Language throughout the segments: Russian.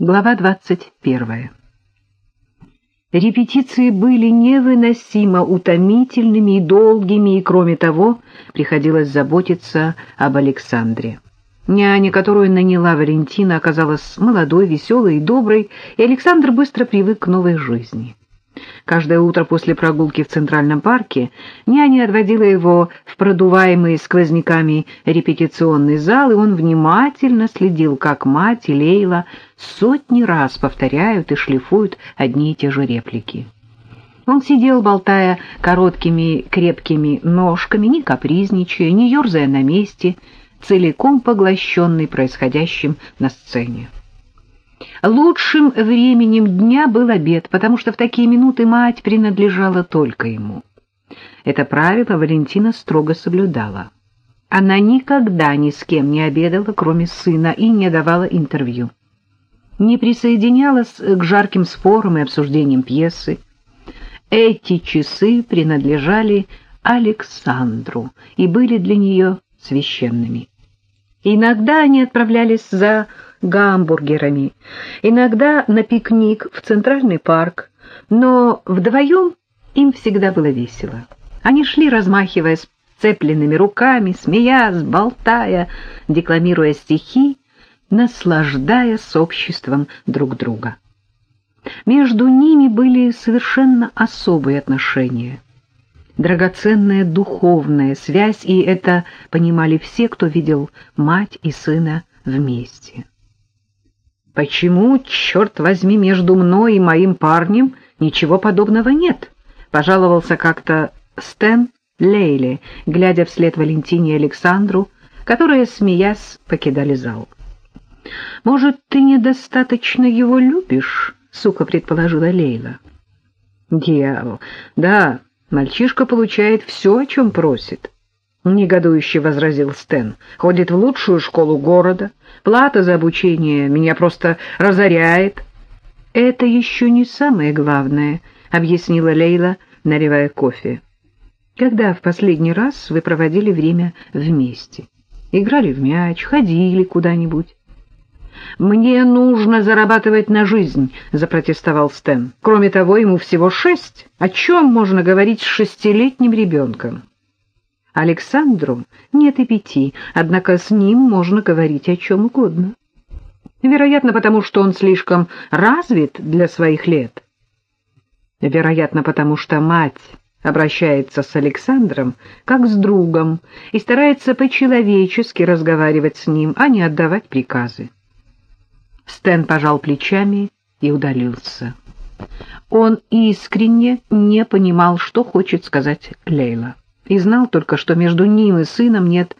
Глава 21. Репетиции были невыносимо утомительными и долгими, и, кроме того, приходилось заботиться об Александре. Няня, которую наняла Валентина, оказалась молодой, веселой и доброй, и Александр быстро привык к новой жизни. Каждое утро после прогулки в Центральном парке няня отводила его продуваемый сквозняками репетиционный зал, и он внимательно следил, как мать и Лейла сотни раз повторяют и шлифуют одни и те же реплики. Он сидел, болтая короткими крепкими ножками, не капризничая, не ерзая на месте, целиком поглощенный происходящим на сцене. Лучшим временем дня был обед, потому что в такие минуты мать принадлежала только ему. Это правило Валентина строго соблюдала. Она никогда ни с кем не обедала, кроме сына, и не давала интервью. Не присоединялась к жарким спорам и обсуждениям пьесы. Эти часы принадлежали Александру и были для нее священными. Иногда они отправлялись за гамбургерами, иногда на пикник в Центральный парк, но вдвоем им всегда было весело. Они шли, размахивая сцепленными руками, смеясь, болтая, декламируя стихи, наслаждаясь обществом друг друга. Между ними были совершенно особые отношения, драгоценная духовная связь, и это понимали все, кто видел мать и сына вместе. «Почему, черт возьми, между мной и моим парнем ничего подобного нет?» — пожаловался как-то Стэн Лейли, глядя вслед Валентине и Александру, которые, смеясь, покидали зал. «Может, ты недостаточно его любишь?» — сука предположила Лейла. «Дьявол! Да, мальчишка получает все, о чем просит». — негодующе возразил Стэн. — Ходит в лучшую школу города. Плата за обучение меня просто разоряет. — Это еще не самое главное, — объяснила Лейла, наливая кофе. — Когда в последний раз вы проводили время вместе? Играли в мяч, ходили куда-нибудь? — Мне нужно зарабатывать на жизнь, — запротестовал Стэн. Кроме того, ему всего шесть. О чем можно говорить с шестилетним ребенком? Александру нет и пяти, однако с ним можно говорить о чем угодно. Вероятно, потому что он слишком развит для своих лет. Вероятно, потому что мать обращается с Александром как с другом и старается по-человечески разговаривать с ним, а не отдавать приказы. Стэн пожал плечами и удалился. Он искренне не понимал, что хочет сказать Лейла и знал только, что между ним и сыном нет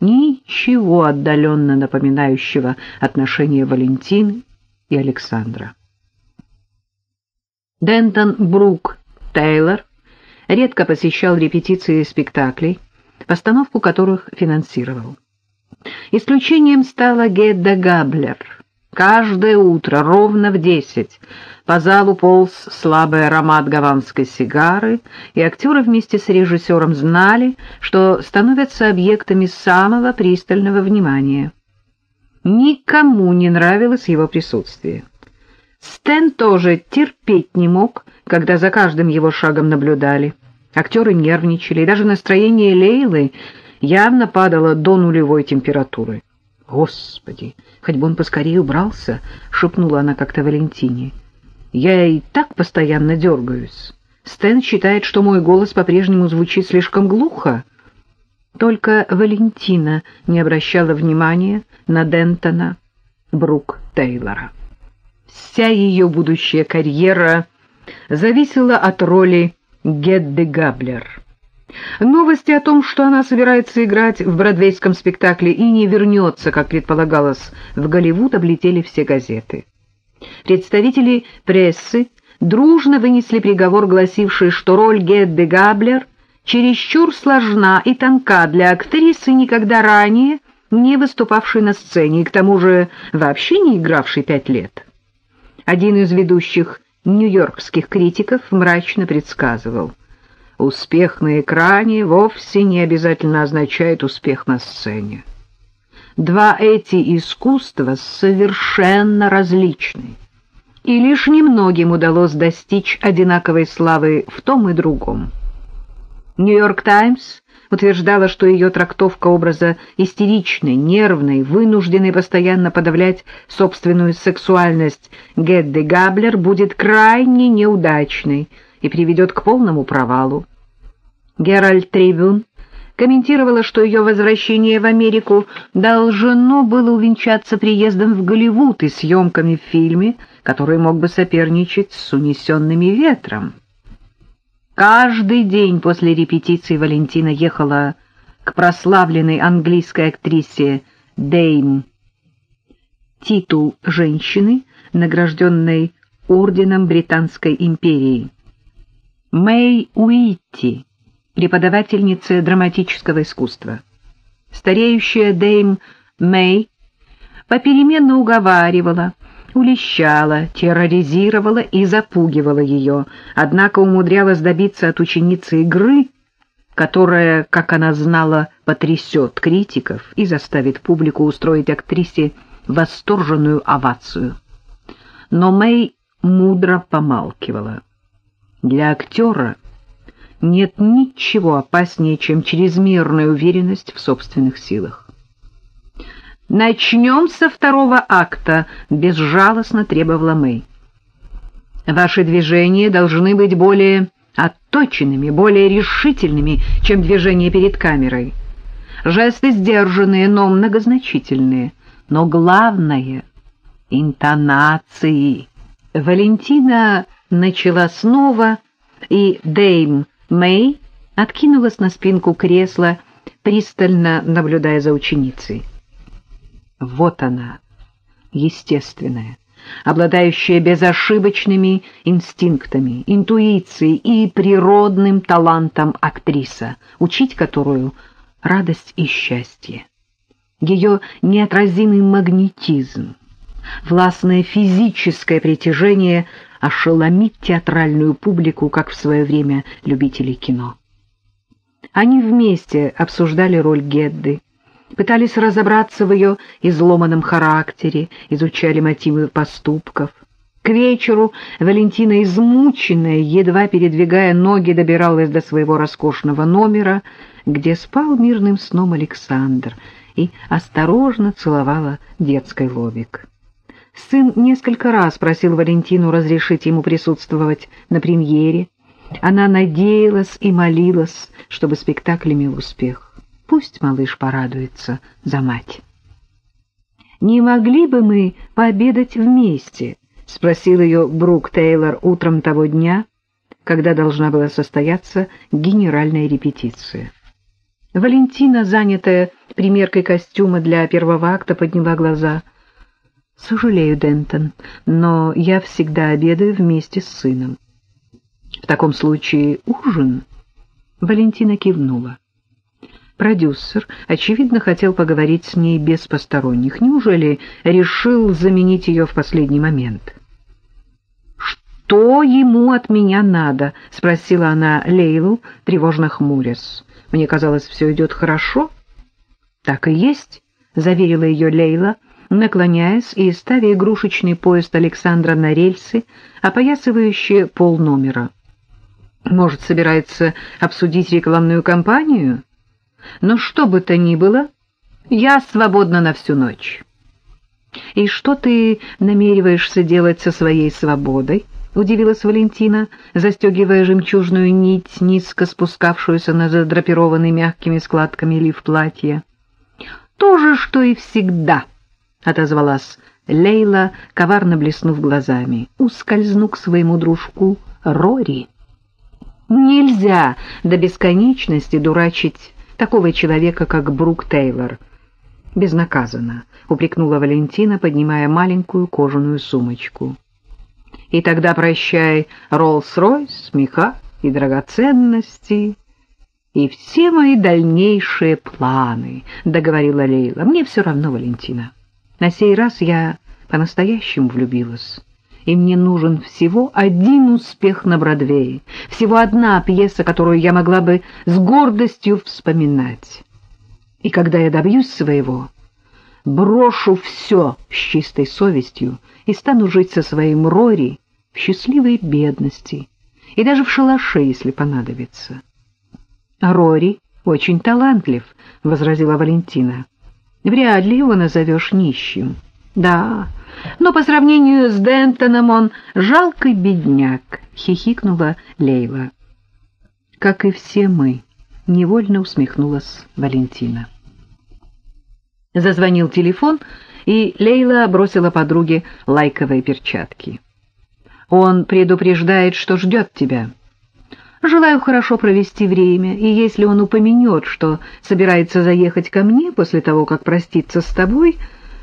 ничего отдаленно напоминающего отношения Валентины и Александра. Дентон Брук Тейлор редко посещал репетиции спектаклей, постановку которых финансировал. Исключением стала Гедда Габлер. Каждое утро ровно в десять по залу полз слабый аромат гаванской сигары, и актеры вместе с режиссером знали, что становятся объектами самого пристального внимания. Никому не нравилось его присутствие. Стэн тоже терпеть не мог, когда за каждым его шагом наблюдали. Актеры нервничали, и даже настроение Лейлы явно падало до нулевой температуры. «Господи, хоть бы он поскорее убрался!» — шепнула она как-то Валентине. Я и так постоянно дергаюсь. Стэн считает, что мой голос по-прежнему звучит слишком глухо. Только Валентина не обращала внимания на Дентона Брук Тейлора. Вся ее будущая карьера зависела от роли Гедды Габлер. Новости о том, что она собирается играть в бродвейском спектакле и не вернется, как предполагалось, в Голливуд, облетели все газеты. Представители прессы дружно вынесли приговор, гласивший, что роль Гедды Габлер чересчур сложна и тонка для актрисы, никогда ранее не выступавшей на сцене и к тому же вообще не игравшей пять лет. Один из ведущих нью-йоркских критиков мрачно предсказывал, успех на экране вовсе не обязательно означает успех на сцене. Два эти искусства совершенно различны, и лишь немногим удалось достичь одинаковой славы в том и другом. «Нью-Йорк Таймс» утверждала, что ее трактовка образа истеричной, нервной, вынужденной постоянно подавлять собственную сексуальность Гедды Габлер будет крайне неудачной и приведет к полному провалу. Геральт Трибюн комментировала, что ее возвращение в Америку должно было увенчаться приездом в Голливуд и съемками в фильме, который мог бы соперничать с «Унесенными ветром». Каждый день после репетиции Валентина ехала к прославленной английской актрисе Дейм. Титул женщины, награжденной орденом Британской империи. Мэй Уитти, преподавательница драматического искусства. Стареющая Дейм Мэй попеременно уговаривала, улещала, терроризировала и запугивала ее, однако умудрялась добиться от ученицы игры, которая, как она знала, потрясет критиков и заставит публику устроить актрисе восторженную овацию. Но Мэй мудро помалкивала. Для актера нет ничего опаснее, чем чрезмерная уверенность в собственных силах. «Начнем со второго акта», — безжалостно требовала Мэй. «Ваши движения должны быть более отточенными, более решительными, чем движения перед камерой. Жесты сдержанные, но многозначительные. Но главное — интонации». Валентина начала снова, и Дейм Мэй откинулась на спинку кресла, пристально наблюдая за ученицей. Вот она, естественная, обладающая безошибочными инстинктами, интуицией и природным талантом актриса, учить которую — радость и счастье. Ее неотразимый магнетизм, властное физическое притяжение ошеломит театральную публику, как в свое время любителей кино. Они вместе обсуждали роль Гедды, пытались разобраться в ее изломанном характере, изучали мотивы поступков. К вечеру Валентина, измученная, едва передвигая ноги, добиралась до своего роскошного номера, где спал мирным сном Александр, и осторожно целовала детский лобик. Сын несколько раз просил Валентину разрешить ему присутствовать на премьере. Она надеялась и молилась, чтобы спектакль имел успех. Пусть малыш порадуется за мать. «Не могли бы мы пообедать вместе?» — спросил ее Брук Тейлор утром того дня, когда должна была состояться генеральная репетиция. Валентина, занятая примеркой костюма для первого акта, подняла глаза. «Сожалею, Дентон, но я всегда обедаю вместе с сыном». «В таком случае ужин?» Валентина кивнула. Продюсер, очевидно, хотел поговорить с ней без посторонних. Неужели решил заменить ее в последний момент? «Что ему от меня надо?» — спросила она Лейлу, тревожно хмурясь. «Мне казалось, все идет хорошо». «Так и есть», — заверила ее Лейла, наклоняясь и ставя игрушечный поезд Александра на рельсы, опоясывающие пол номера. «Может, собирается обсудить рекламную кампанию?» Но что бы то ни было, я свободна на всю ночь. И что ты намереваешься делать со своей свободой? Удивилась Валентина, застегивая жемчужную нить, низко спускавшуюся на задрапированный мягкими складками лиф платья. То же, что и всегда, отозвалась Лейла, коварно блеснув глазами. Ускользну к своему дружку Рори. Нельзя до бесконечности дурачить такого человека, как Брук Тейлор. Безнаказанно, упрекнула Валентина, поднимая маленькую кожаную сумочку. И тогда прощай Роллс-Ройс, меха и драгоценности, и все мои дальнейшие планы, — договорила Лейла. Мне все равно, Валентина. На сей раз я по-настоящему влюбилась и мне нужен всего один успех на Бродвее, всего одна пьеса, которую я могла бы с гордостью вспоминать. И когда я добьюсь своего, брошу все с чистой совестью и стану жить со своим Рори в счастливой бедности и даже в шалаше, если понадобится. — Рори очень талантлив, — возразила Валентина. — Вряд ли его назовешь нищим. — Да, но по сравнению с Дентоном он жалкий бедняк, — хихикнула Лейла. — Как и все мы, — невольно усмехнулась Валентина. Зазвонил телефон, и Лейла бросила подруге лайковые перчатки. «Он предупреждает, что ждет тебя». Желаю хорошо провести время, и если он упомянет, что собирается заехать ко мне после того, как проститься с тобой,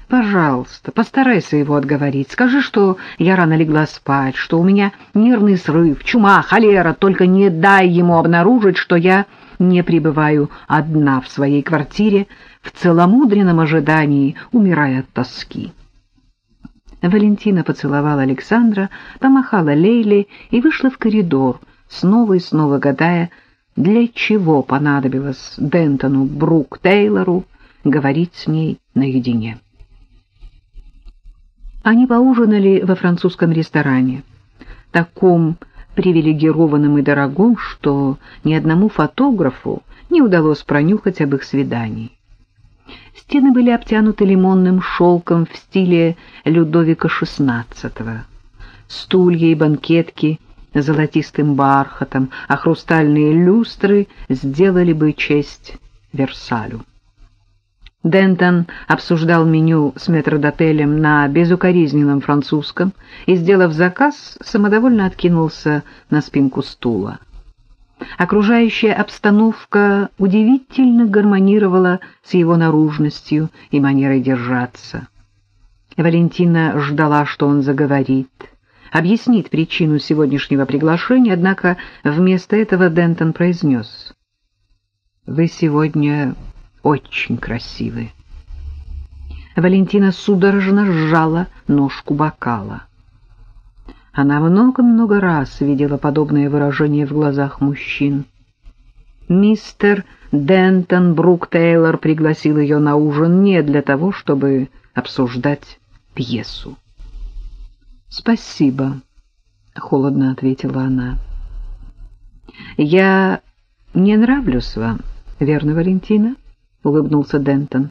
пожалуйста, постарайся его отговорить. Скажи, что я рано легла спать, что у меня нервный срыв, чума, холера, только не дай ему обнаружить, что я не пребываю одна в своей квартире, в целомудренном ожидании, умирая от тоски. Валентина поцеловала Александра, помахала Лейле и вышла в коридор, снова и снова гадая, для чего понадобилось Дентону Брук Тейлору говорить с ней наедине. Они поужинали во французском ресторане, таком привилегированном и дорогом, что ни одному фотографу не удалось пронюхать об их свидании. Стены были обтянуты лимонным шелком в стиле Людовика XVI. Стулья и банкетки золотистым бархатом, а хрустальные люстры сделали бы честь Версалю. Дентон обсуждал меню с метродотелем на безукоризненном французском и, сделав заказ, самодовольно откинулся на спинку стула. Окружающая обстановка удивительно гармонировала с его наружностью и манерой держаться. Валентина ждала, что он заговорит, объяснит причину сегодняшнего приглашения, однако вместо этого Дентон произнес. «Вы сегодня очень красивы». Валентина судорожно сжала ножку бокала. Она много-много раз видела подобное выражение в глазах мужчин. Мистер Дентон Брук Тейлор пригласил ее на ужин не для того, чтобы обсуждать пьесу. «Спасибо», — холодно ответила она. «Я не нравлюсь вам, верно, Валентина?» — улыбнулся Дентон.